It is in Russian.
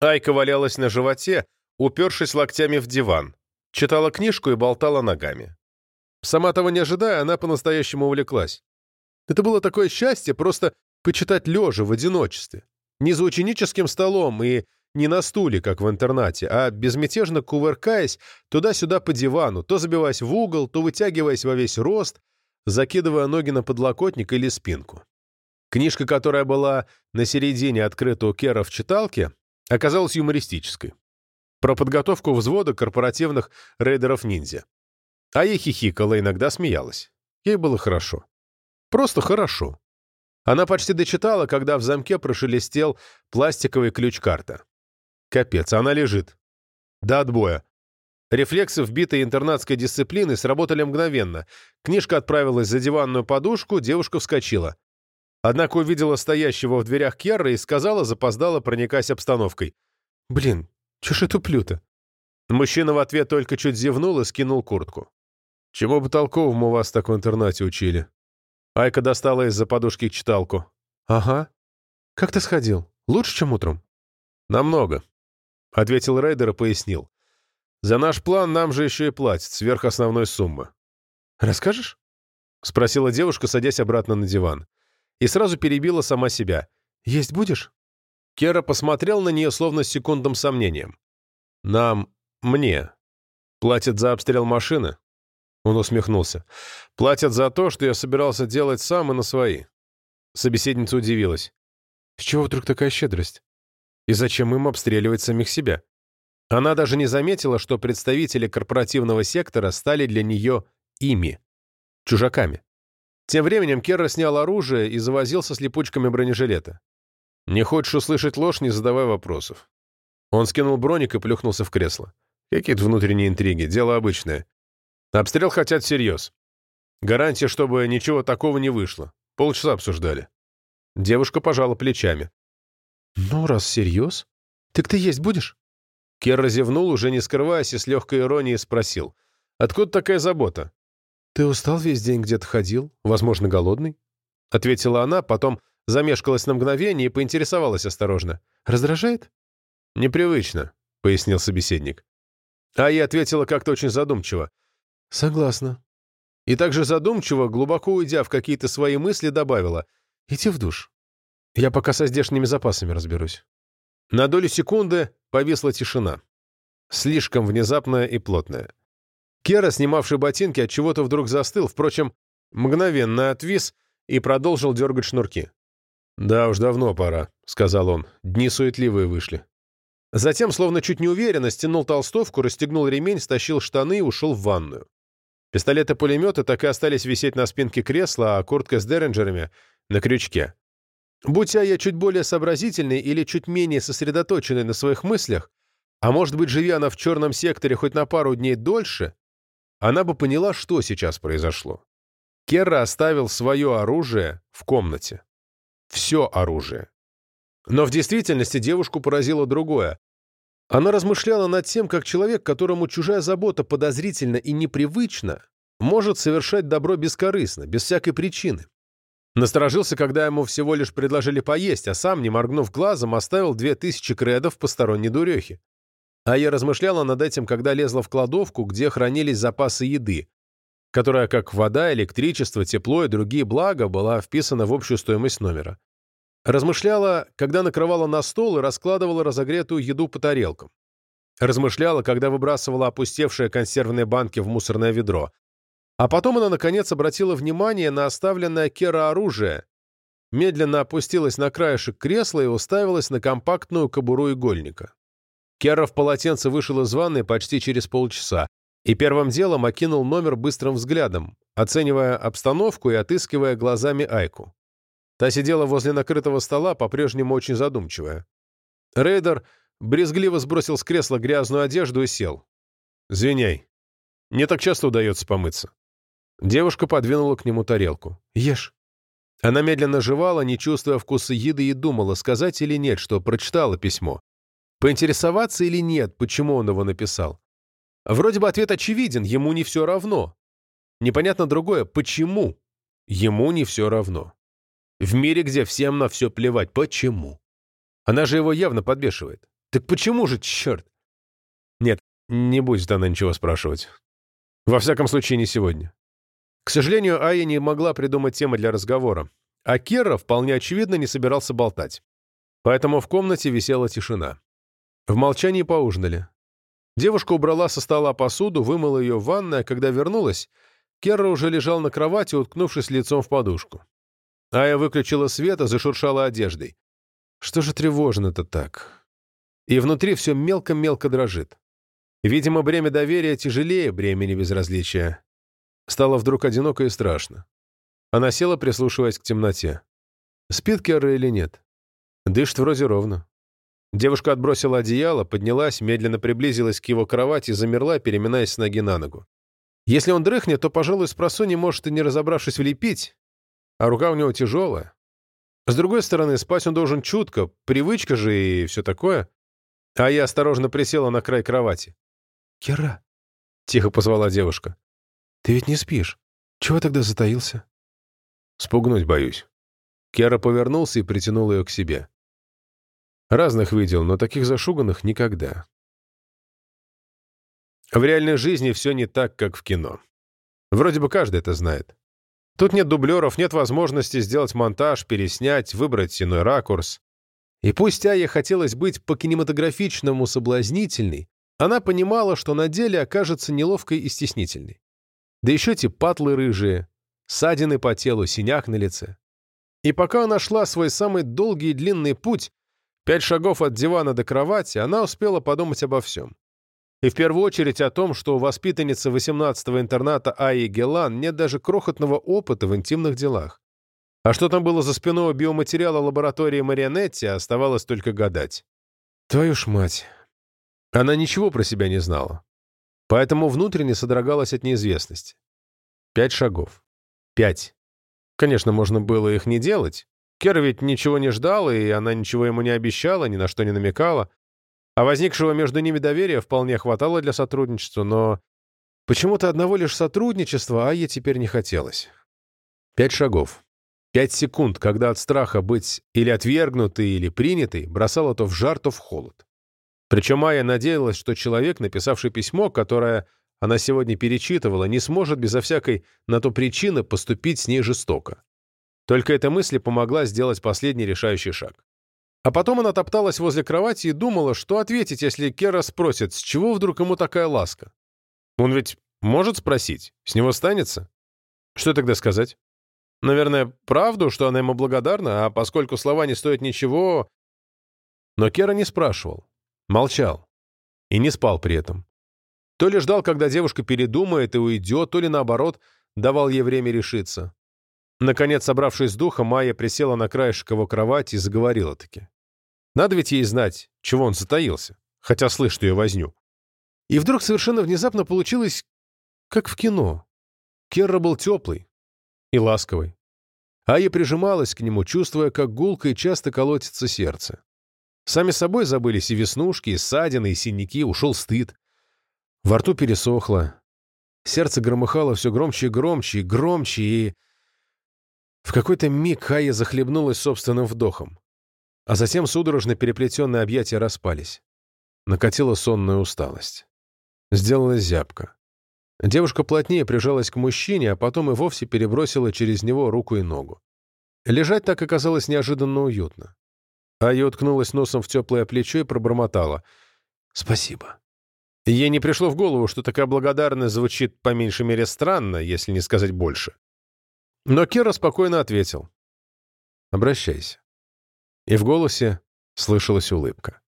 Айка валялась на животе, упершись локтями в диван, читала книжку и болтала ногами. Сама того не ожидая, она по-настоящему увлеклась. Это было такое счастье просто почитать лежа в одиночестве. Не за ученическим столом и не на стуле, как в интернате, а безмятежно кувыркаясь туда-сюда по дивану, то забиваясь в угол, то вытягиваясь во весь рост, закидывая ноги на подлокотник или спинку. Книжка, которая была на середине открыта у Кера в читалке, оказалась юмористической. Про подготовку взвода корпоративных рейдеров-ниндзя. А ей хихикала, иногда смеялась. Ей было хорошо. Просто хорошо. Она почти дочитала, когда в замке прошелестел пластиковый ключ-карта. Капец, она лежит. До отбоя. Рефлексы вбитой интернатской дисциплины сработали мгновенно. Книжка отправилась за диванную подушку, девушка вскочила. Однако увидела стоящего в дверях Керра и сказала, запоздала, проникаясь обстановкой. «Блин, чё ж я туплю-то?» Мужчина в ответ только чуть зевнул и скинул куртку. «Чему бы толковому вас так в интернате учили?» Айка достала из-за подушки читалку. «Ага. Как ты сходил? Лучше, чем утром?» «Намного», — ответил Рейдер и пояснил. «За наш план нам же еще и платят, сверх основной суммы». «Расскажешь?» — спросила девушка, садясь обратно на диван и сразу перебила сама себя. «Есть будешь?» Кера посмотрел на нее словно с секундным сомнением. «Нам... мне. Платят за обстрел машины?» Он усмехнулся. «Платят за то, что я собирался делать сам и на свои». Собеседница удивилась. «С чего вдруг такая щедрость? И зачем им обстреливать самих себя?» Она даже не заметила, что представители корпоративного сектора стали для нее ими, чужаками. Тем временем Керра снял оружие и завозился с липучками бронежилета. «Не хочешь услышать ложь, не задавай вопросов». Он скинул броник и плюхнулся в кресло. Какие-то внутренние интриги, дело обычное. Обстрел хотят всерьез. Гарантия, чтобы ничего такого не вышло. Полчаса обсуждали. Девушка пожала плечами. «Ну, раз всерьез, так ты есть будешь?» Кер зевнул, уже не скрываясь, и с легкой иронией спросил. «Откуда такая забота?» «Ты устал весь день где-то ходил? Возможно, голодный?» Ответила она, потом замешкалась на мгновение и поинтересовалась осторожно. «Раздражает?» «Непривычно», — пояснил собеседник. А я ответила как-то очень задумчиво. «Согласна». И также задумчиво, глубоко уйдя в какие-то свои мысли, добавила. «Иди в душ. Я пока со здешними запасами разберусь». На долю секунды повисла тишина. Слишком внезапная и плотная. Кера, снимавший ботинки, от чего-то вдруг застыл, впрочем, мгновенно отвис и продолжил дергать шнурки. «Да уж, давно пора», — сказал он. «Дни суетливые вышли». Затем, словно чуть неуверенно, стянул толстовку, расстегнул ремень, стащил штаны и ушел в ванную. Пистолеты пулеметы так и остались висеть на спинке кресла, а куртка с деренджерами — на крючке. Будь я чуть более сообразительный или чуть менее сосредоточенный на своих мыслях, а может быть, живя она в черном секторе хоть на пару дней дольше, она бы поняла, что сейчас произошло. Керра оставил свое оружие в комнате. Все оружие. Но в действительности девушку поразило другое. Она размышляла над тем, как человек, которому чужая забота подозрительна и непривычна, может совершать добро бескорыстно, без всякой причины. Насторожился, когда ему всего лишь предложили поесть, а сам, не моргнув глазом, оставил две тысячи кредов посторонней дурехи. А я размышляла над этим, когда лезла в кладовку, где хранились запасы еды, которая, как вода, электричество, тепло и другие блага, была вписана в общую стоимость номера. Размышляла, когда накрывала на стол и раскладывала разогретую еду по тарелкам. Размышляла, когда выбрасывала опустевшие консервные банки в мусорное ведро. А потом она, наконец, обратила внимание на оставленное Кера оружие, медленно опустилась на краешек кресла и уставилась на компактную кобуру игольника. Кера в полотенце вышел из ванной почти через полчаса и первым делом окинул номер быстрым взглядом, оценивая обстановку и отыскивая глазами Айку. Та сидела возле накрытого стола, по-прежнему очень задумчивая. Рейдер брезгливо сбросил с кресла грязную одежду и сел. «Звиняй. Не так часто удается помыться». Девушка подвинула к нему тарелку. «Ешь». Она медленно жевала, не чувствуя вкуса еды, и думала, сказать или нет, что прочитала письмо. Поинтересоваться или нет, почему он его написал? Вроде бы ответ очевиден, ему не все равно. Непонятно другое, почему ему не все равно. В мире, где всем на все плевать, почему? Она же его явно подбешивает. Так почему же, черт? Нет, не будет она ничего спрашивать. Во всяком случае, не сегодня. К сожалению, Ая не могла придумать темы для разговора, а Керра вполне очевидно не собирался болтать. Поэтому в комнате висела тишина. В молчании поужинали. Девушка убрала со стола посуду, вымыла ее в ванной, а когда вернулась, Керра уже лежал на кровати, уткнувшись лицом в подушку. Ая выключила свет и зашуршала одеждой. Что же тревожно-то так? И внутри все мелко-мелко дрожит. Видимо, бремя доверия тяжелее бремени безразличия. Стало вдруг одиноко и страшно. Она села, прислушиваясь к темноте. Спит Керра или нет? Дышит вроде ровно. Девушка отбросила одеяло, поднялась, медленно приблизилась к его кровати и замерла, переминаясь с ноги на ногу. Если он дрыхнет, то, пожалуй, с просони может и не разобравшись влепить, а рука у него тяжелая. С другой стороны, спать он должен чутко, привычка же и все такое. А я осторожно присела на край кровати. «Кира», — тихо позвала девушка, — «ты ведь не спишь. Чего тогда затаился?» «Спугнуть боюсь». Кера повернулся и притянул ее к себе. Разных видел, но таких зашуганных никогда. В реальной жизни все не так, как в кино. Вроде бы каждый это знает. Тут нет дублеров, нет возможности сделать монтаж, переснять, выбрать иной ракурс. И пусть Ае хотелось быть по-кинематографичному соблазнительной, она понимала, что на деле окажется неловкой и стеснительной. Да еще эти патлы рыжие, ссадины по телу, синяк на лице. И пока она шла свой самый долгий и длинный путь, пять шагов от дивана до кровати, она успела подумать обо всем. И в первую очередь о том, что у воспитанницы 18-го интерната Аи Гелан нет даже крохотного опыта в интимных делах. А что там было за спиной биоматериала лаборатории Марионетти, оставалось только гадать. Твою ж мать. Она ничего про себя не знала. Поэтому внутренне содрогалась от неизвестности. Пять шагов. Пять. Конечно, можно было их не делать. Кера ведь ничего не ждала, и она ничего ему не обещала, ни на что не намекала. А возникшего между ними доверия вполне хватало для сотрудничества, но почему-то одного лишь сотрудничества Айе теперь не хотелось. Пять шагов. Пять секунд, когда от страха быть или отвергнутой, или принятой, бросало то в жар, то в холод. Причем Айя надеялась, что человек, написавший письмо, которое она сегодня перечитывала, не сможет безо всякой на то причины поступить с ней жестоко. Только эта мысль помогла сделать последний решающий шаг. А потом она топталась возле кровати и думала, что ответить, если Кера спросит, с чего вдруг ему такая ласка. Он ведь может спросить, с него станется? Что тогда сказать? Наверное, правду, что она ему благодарна, а поскольку слова не стоят ничего... Но Кера не спрашивал, молчал и не спал при этом. То ли ждал, когда девушка передумает и уйдет, то ли, наоборот, давал ей время решиться. Наконец, собравшись с духом, Майя присела на краешек его кровати и заговорила-таки. Надо ведь ей знать, чего он затаился, хотя слышит ее возню. И вдруг совершенно внезапно получилось, как в кино. Керра был теплый и ласковый. Айя прижималась к нему, чувствуя, как гулко и часто колотится сердце. Сами собой забылись и веснушки, и ссадины, и синяки, ушел стыд. Во рту пересохло. Сердце громыхало все громче и громче, и громче, и... В какой-то миг Хая захлебнулась собственным вдохом. А затем судорожно переплетенные объятия распались. Накатила сонная усталость. Сделалась зябка. Девушка плотнее прижалась к мужчине, а потом и вовсе перебросила через него руку и ногу. Лежать так оказалось неожиданно уютно. Ая уткнулась носом в теплое плечо и пробормотала. «Спасибо». Ей не пришло в голову, что такая благодарность звучит по меньшей мере странно, если не сказать больше. Но Кера спокойно ответил. «Обращайся». И в голосе слышалась улыбка.